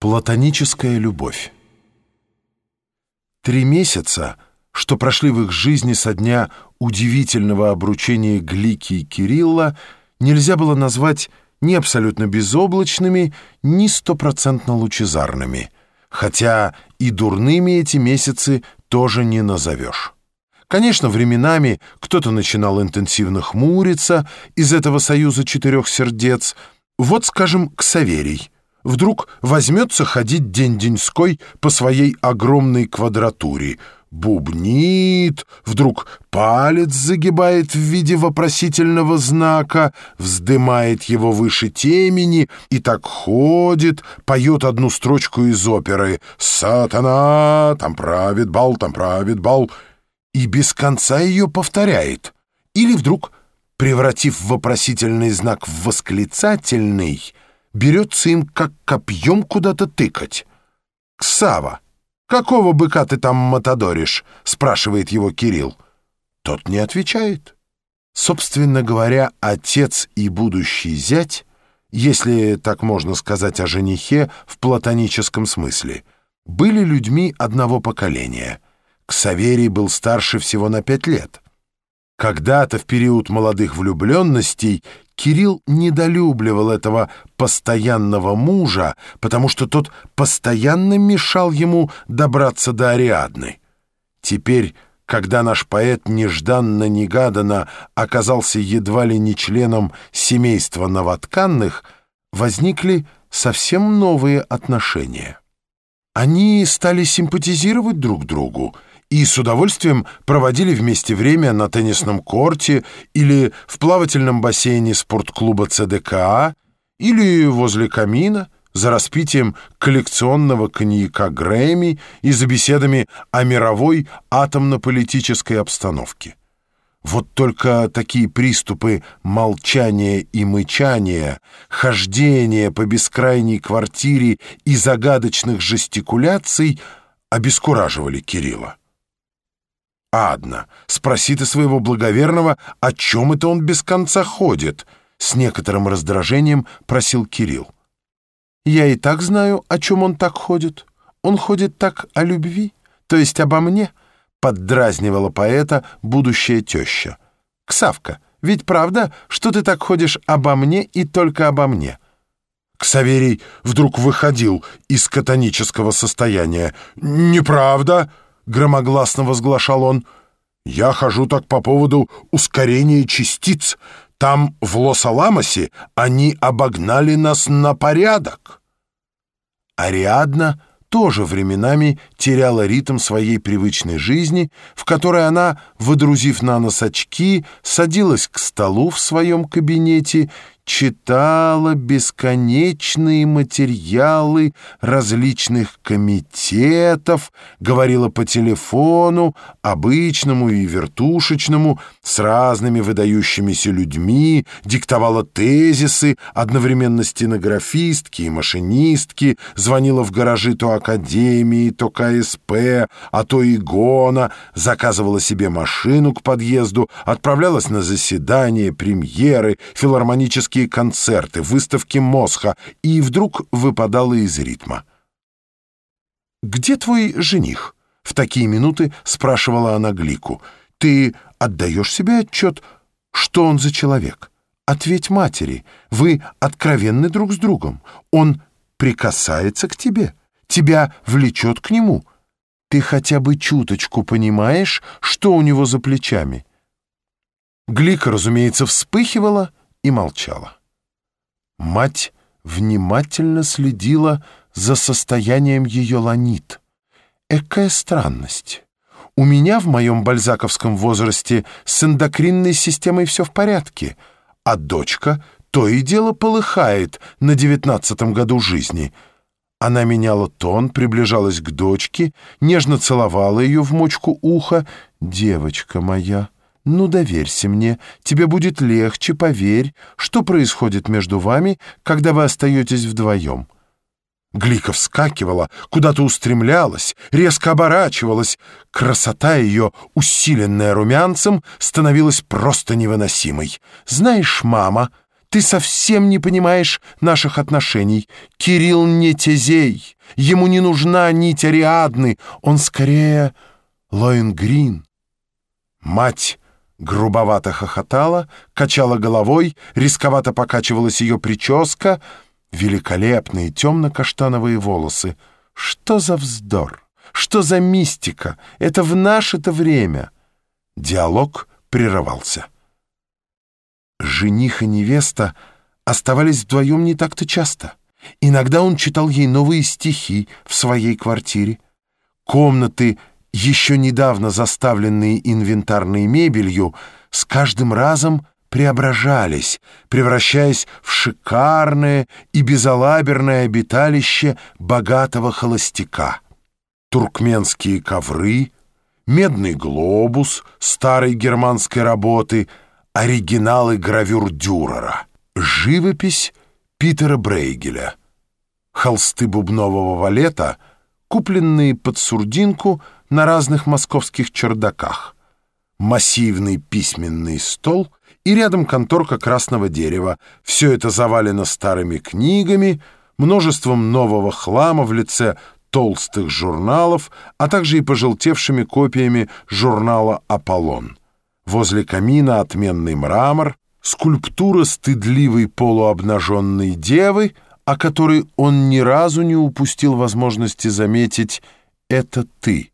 Платоническая любовь. Три месяца, что прошли в их жизни со дня удивительного обручения Глики и Кирилла, нельзя было назвать ни абсолютно безоблачными, ни стопроцентно лучезарными, хотя и дурными эти месяцы тоже не назовешь. Конечно, временами кто-то начинал интенсивно хмуриться из этого союза четырех сердец, вот, скажем, Ксаверий — вдруг возьмется ходить день-деньской по своей огромной квадратуре, бубнит, вдруг палец загибает в виде вопросительного знака, вздымает его выше темени и так ходит, поет одну строчку из оперы. «Сатана, там правит бал, там правит бал» и без конца ее повторяет. Или вдруг, превратив вопросительный знак в восклицательный, берется им как копьем куда-то тыкать. «Ксава, какого быка ты там мотодоришь?» — спрашивает его Кирилл. Тот не отвечает. Собственно говоря, отец и будущий зять, если так можно сказать о женихе в платоническом смысле, были людьми одного поколения. Ксаверий был старше всего на пять лет — когда-то в период молодых влюбленностей Кирилл недолюбливал этого постоянного мужа, потому что тот постоянно мешал ему добраться до Ариадны. Теперь, когда наш поэт нежданно-негаданно оказался едва ли не членом семейства новотканных, возникли совсем новые отношения. Они стали симпатизировать друг другу, и с удовольствием проводили вместе время на теннисном корте или в плавательном бассейне спортклуба ЦДКА или возле камина за распитием коллекционного коньяка Грэмми и за беседами о мировой атомно-политической обстановке. Вот только такие приступы молчания и мычания, хождения по бескрайней квартире и загадочных жестикуляций обескураживали Кирилла. «Адна, спроси ты своего благоверного, о чем это он без конца ходит?» С некоторым раздражением просил Кирилл. «Я и так знаю, о чем он так ходит. Он ходит так о любви, то есть обо мне», — поддразнивала поэта будущая теща. «Ксавка, ведь правда, что ты так ходишь обо мне и только обо мне?» Ксаверий вдруг выходил из катонического состояния. «Неправда!» Громогласно возглашал он. «Я хожу так по поводу ускорения частиц. Там, в Лос-Аламосе, они обогнали нас на порядок». Ариадна тоже временами теряла ритм своей привычной жизни, в которой она, выдрузив на нос очки, садилась к столу в своем кабинете читала бесконечные материалы различных комитетов, говорила по телефону, обычному и вертушечному, с разными выдающимися людьми, диктовала тезисы, одновременно стенографистки и машинистки, звонила в гаражи то Академии, то КСП, а то и ГОНа, заказывала себе машину к подъезду, отправлялась на заседания, премьеры, филармонические творческие концерты, выставки Мосха, и вдруг выпадала из ритма. «Где твой жених?» — в такие минуты спрашивала она Глику. «Ты отдаешь себе отчет, что он за человек? Ответь матери, вы откровенны друг с другом. Он прикасается к тебе, тебя влечет к нему. Ты хотя бы чуточку понимаешь, что у него за плечами?» Глика, разумеется, вспыхивала, и молчала. Мать внимательно следила за состоянием ее ланит. Экая странность. У меня в моем бальзаковском возрасте с эндокринной системой все в порядке, а дочка то и дело полыхает на девятнадцатом году жизни. Она меняла тон, приближалась к дочке, нежно целовала ее в мочку уха. «Девочка моя!» «Ну, доверься мне, тебе будет легче, поверь, что происходит между вами, когда вы остаетесь вдвоем». Глика вскакивала, куда-то устремлялась, резко оборачивалась. Красота ее, усиленная румянцем, становилась просто невыносимой. «Знаешь, мама, Ты совсем не понимаешь наших отношений. Кирилл не Тезей. Ему не нужна нить Ариадны. Он скорее Лоенгрин. Мать грубовато хохотала, качала головой, рисковато покачивалась ее прическа, великолепные темно-каштановые волосы. Что за вздор? Что за мистика? Это в наше-то время. Диалог прерывался. Жених и невеста оставались вдвоем не так-то часто. Иногда он читал ей новые стихи в своей квартире. Комнаты, еще недавно заставленные инвентарной мебелью, с каждым разом преображались, превращаясь в шикарное и безалаберное обиталище богатого холостяка. Туркменские ковры, медный глобус старой германской работы, оригиналы гравюр Дюрера, живопись Питера Брейгеля, холсты бубнового валета, купленные под сурдинку на разных московских чердаках, массивный письменный стол — и рядом конторка красного дерева. Все это завалено старыми книгами, множеством нового хлама в лице толстых журналов, а также и пожелтевшими копиями журнала «Аполлон». Возле камина отменный мрамор, скульптура стыдливой полуобнаженной девы, о которой он ни разу не упустил возможности заметить «это ты»,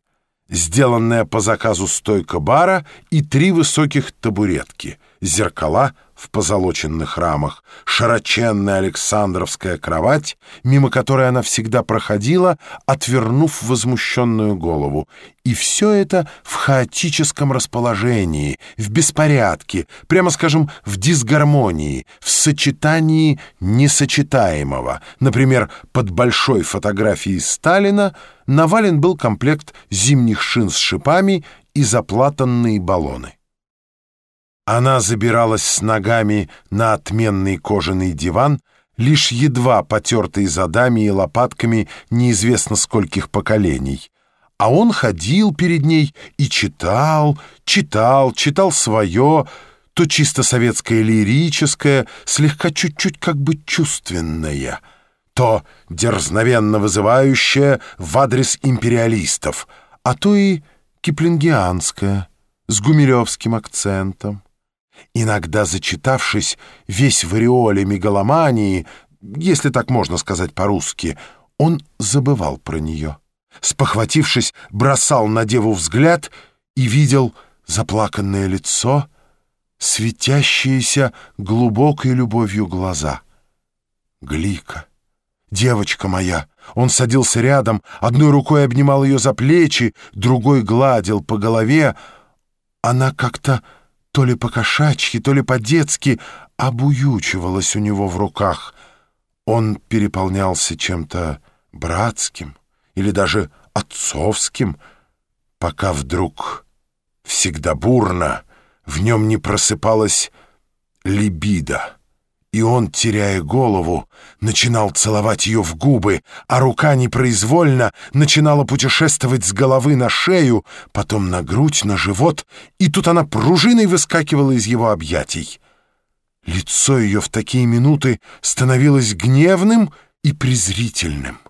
сделанная по заказу стойка бара и три высоких табуретки — зеркала в позолоченных рамах, широченная Александровская кровать, мимо которой она всегда проходила, отвернув возмущенную голову. И все это в хаотическом расположении, в беспорядке, прямо скажем, в дисгармонии, в сочетании несочетаемого. Например, под большой фотографией Сталина навален был комплект зимних шин с шипами и заплатанные баллоны. Она забиралась с ногами на отменный кожаный диван, лишь едва потертый задами и лопатками неизвестно скольких поколений. А он ходил перед ней и читал, читал, читал свое, то чисто советское лирическое, слегка чуть-чуть как бы чувственное, то дерзновенно вызывающее в адрес империалистов, а то и киплингианское, с гумилевским акцентом. Иногда, зачитавшись весь в ореоле мегаломании, если так можно сказать по-русски, он забывал про нее. Спохватившись, бросал на деву взгляд и видел заплаканное лицо, светящиеся глубокой любовью глаза. Глика, девочка моя, он садился рядом, одной рукой обнимал ее за плечи, другой гладил по голове. Она как-то то ли по-кошачьи, то ли по-детски обуючивалась у него в руках. Он переполнялся чем-то братским или даже отцовским, пока вдруг всегда бурно в нем не просыпалась либидо и он, теряя голову, начинал целовать ее в губы, а рука непроизвольно начинала путешествовать с головы на шею, потом на грудь, на живот, и тут она пружиной выскакивала из его объятий. Лицо ее в такие минуты становилось гневным и презрительным,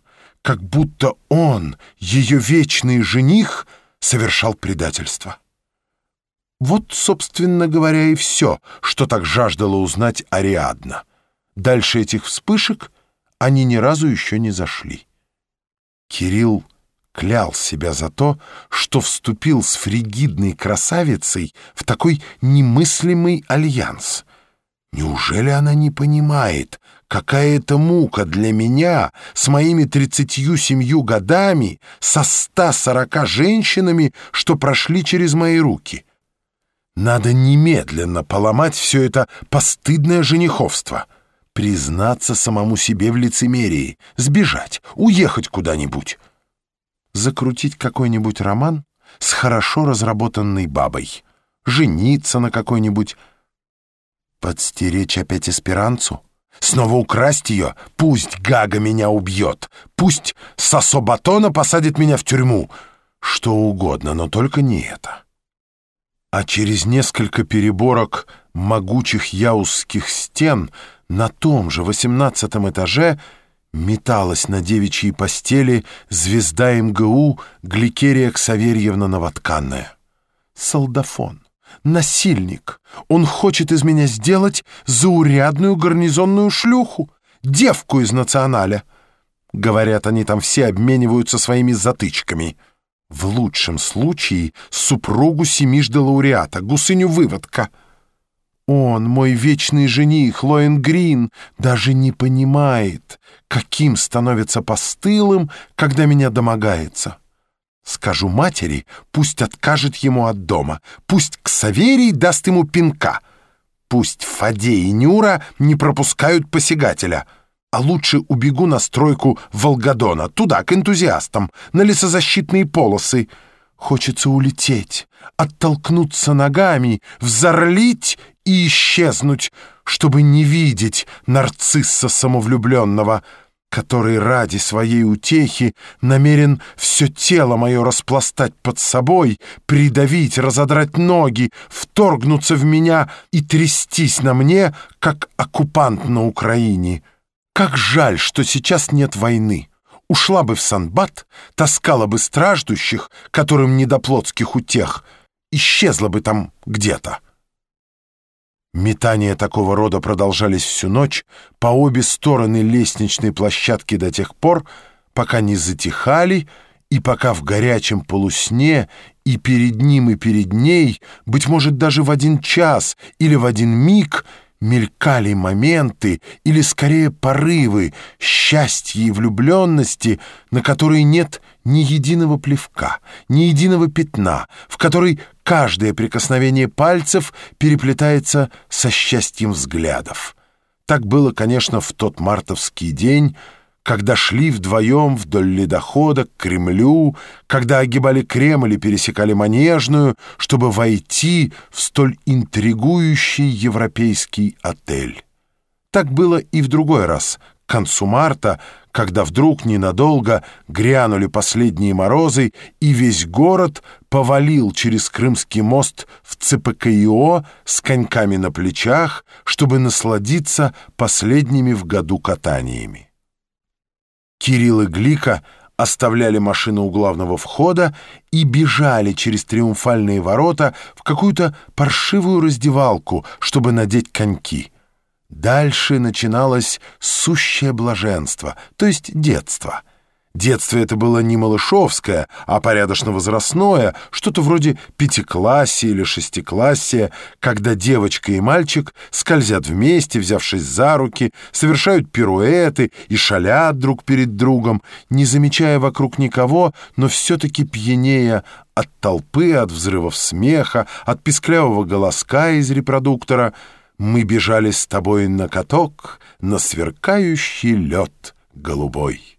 как будто он, ее вечный жених, совершал предательство. Вот, собственно говоря, и все, что так жаждала узнать Ариадна. Дальше этих вспышек они ни разу еще не зашли. Кирилл клял себя за то, что вступил с фригидной красавицей в такой немыслимый альянс. Неужели она не понимает, какая это мука для меня с моими тридцатью семью годами, со ста сорока женщинами, что прошли через мои руки?» Надо немедленно поломать все это постыдное жениховство, признаться самому себе в лицемерии, сбежать, уехать куда-нибудь, закрутить какой-нибудь роман с хорошо разработанной бабой, жениться на какой-нибудь, подстеречь опять эсперанцу, снова украсть ее, пусть Гага меня убьет, пусть Сосо Батона посадит меня в тюрьму, что угодно, но только не это а через несколько переборок могучих яузских стен на том же восемнадцатом этаже металась на девичьей постели звезда МГУ Гликерия Ксаверьевна Новотканная. Солдафон, насильник, он хочет из меня сделать заурядную гарнизонную шлюху, девку из националя. Говорят, они там все обмениваются своими затычками. В лучшем случае супругу семижды лауреата, гусыню-выводка — он, мой вечный жених, Лоэн Грин, даже не понимает, каким становится постылым, когда меня домогается. Скажу матери, пусть откажет ему от дома, пусть Ксаверий даст ему пинка, пусть Фадей и Нюра не пропускают посягателя, а лучше убегу на стройку Волгодона, туда, к энтузиастам, на лесозащитные полосы. Хочется улететь, оттолкнуться ногами, взорлить и исчезнуть, чтобы не видеть нарцисса самовлюбленного, который ради своей утехи намерен все тело мое распластать под собой, придавить, разодрать ноги, вторгнуться в меня и трястись на мне, как оккупант на Украине. Как жаль, что сейчас нет войны. Ушла бы в Санбат, таскала бы страждущих, которым не до плотских утех, исчезла бы там где-то. Метания такого рода продолжались всю ночь по обе стороны лестничной площадки до тех пор, пока не затихали и пока в горячем полусне и перед ним, и перед ней, быть может, даже в один час или в один миг мелькали моменты или, скорее, порывы счастья и влюбленности, на которые нет ни единого плевка, ни единого пятна, в которой каждое прикосновение пальцев переплетается со счастьем взглядов. Так было, конечно, в тот мартовский день, когда шли вдвоем вдоль ледохода к Кремлю, когда огибали Кремль и пересекали Манежную, чтобы войти в столь интригующий европейский отель. Так было и в другой раз, к концу марта, когда вдруг ненадолго грянули последние морозы, и весь город повалил через Крымский мост в ЦПКИО с коньками на плечах, чтобы насладиться последними в году катаниями. Кирилл и Глика оставляли машину у главного входа и бежали через триумфальные ворота в какую-то паршивую раздевалку, чтобы надеть коньки. Дальше начиналось сущее блаженство, то есть детство. Детство это было не малышовское, а порядочно-возрастное, что-то вроде пятиклассия или шестиклассия, когда девочка и мальчик скользят вместе, взявшись за руки, совершают пируэты и шалят друг перед другом, не замечая вокруг никого, но все-таки пьянея от толпы, от взрывов смеха, от писклявого голоска из репродуктора — мы бежали с тобой на каток, на сверкающий лед голубой.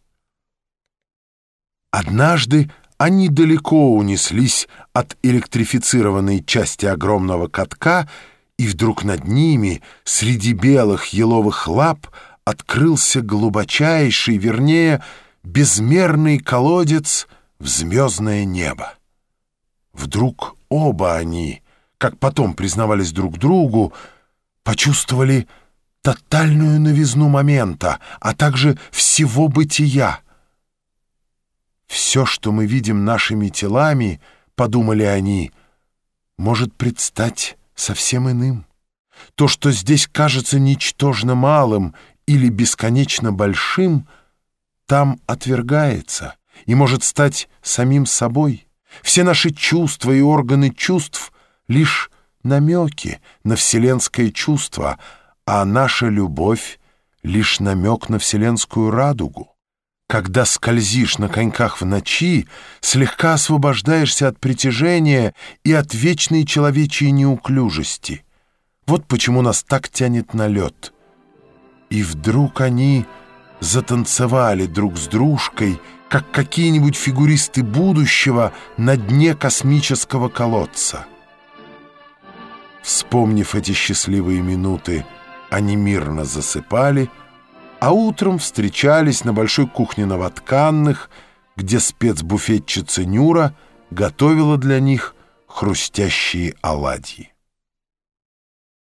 Однажды они далеко унеслись от электрифицированной части огромного катка, и вдруг над ними, среди белых еловых лап, открылся глубочайший, вернее, безмерный колодец в звездное небо. Вдруг оба они, как потом признавались друг другу, почувствовали тотальную новизну момента, а также всего бытия. Все, что мы видим нашими телами, подумали они, может предстать совсем иным. То, что здесь кажется ничтожно малым или бесконечно большим, там отвергается и может стать самим собой. Все наши чувства и органы чувств — лишь намеки на вселенское чувство, а наша любовь — лишь намек на вселенскую радугу. Когда скользишь на коньках в ночи, слегка освобождаешься от притяжения и от вечной человечьей неуклюжести. Вот почему нас так тянет на лед. И вдруг они затанцевали друг с дружкой, как какие-нибудь фигуристы будущего на дне космического колодца. Вспомнив эти счастливые минуты, они мирно засыпали, а утром встречались на большой кухне новотканных, где спецбуфетчица Нюра готовила для них хрустящие оладьи.